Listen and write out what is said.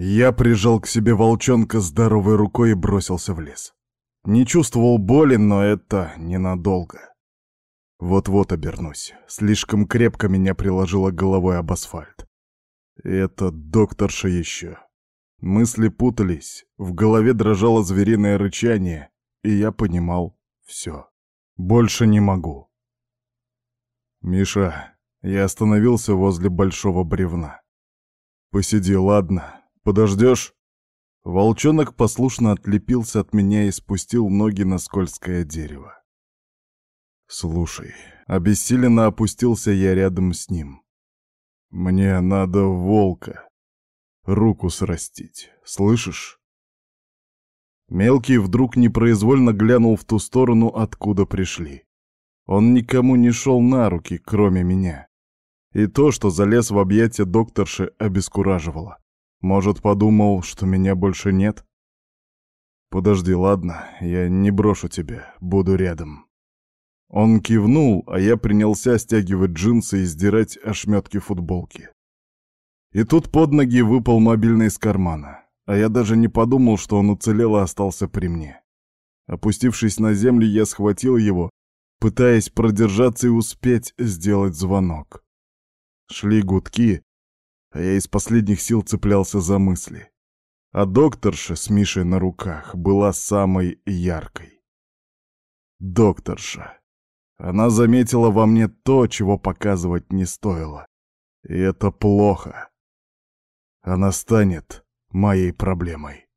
Я прижал к себе волчонка здоровой рукой и бросился в лес. Не чувствовал боли, но это ненадолго. Вот-вот обернусь. Слишком крепко меня приложило головой об асфальт. Это докторша еще. Мысли путались, в голове дрожало звериное рычание, и я понимал все. Больше не могу. Миша, я остановился возле большого бревна. Посиди, ладно? Подождешь? Волчонок послушно отлепился от меня и спустил ноги на скользкое дерево. «Слушай, обессиленно опустился я рядом с ним. Мне надо волка. Руку срастить, слышишь?» Мелкий вдруг непроизвольно глянул в ту сторону, откуда пришли. Он никому не шел на руки, кроме меня. И то, что залез в объятия докторши, обескураживало. Может, подумал, что меня больше нет? Подожди, ладно, я не брошу тебя, буду рядом. Он кивнул, а я принялся стягивать джинсы и сдирать ошметки футболки. И тут под ноги выпал мобильный из кармана, а я даже не подумал, что он уцелел и остался при мне. Опустившись на землю, я схватил его, пытаясь продержаться и успеть сделать звонок. Шли гудки, а я из последних сил цеплялся за мысли. А докторша с Мишей на руках была самой яркой. Докторша. Она заметила во мне то, чего показывать не стоило. И это плохо. Она станет моей проблемой.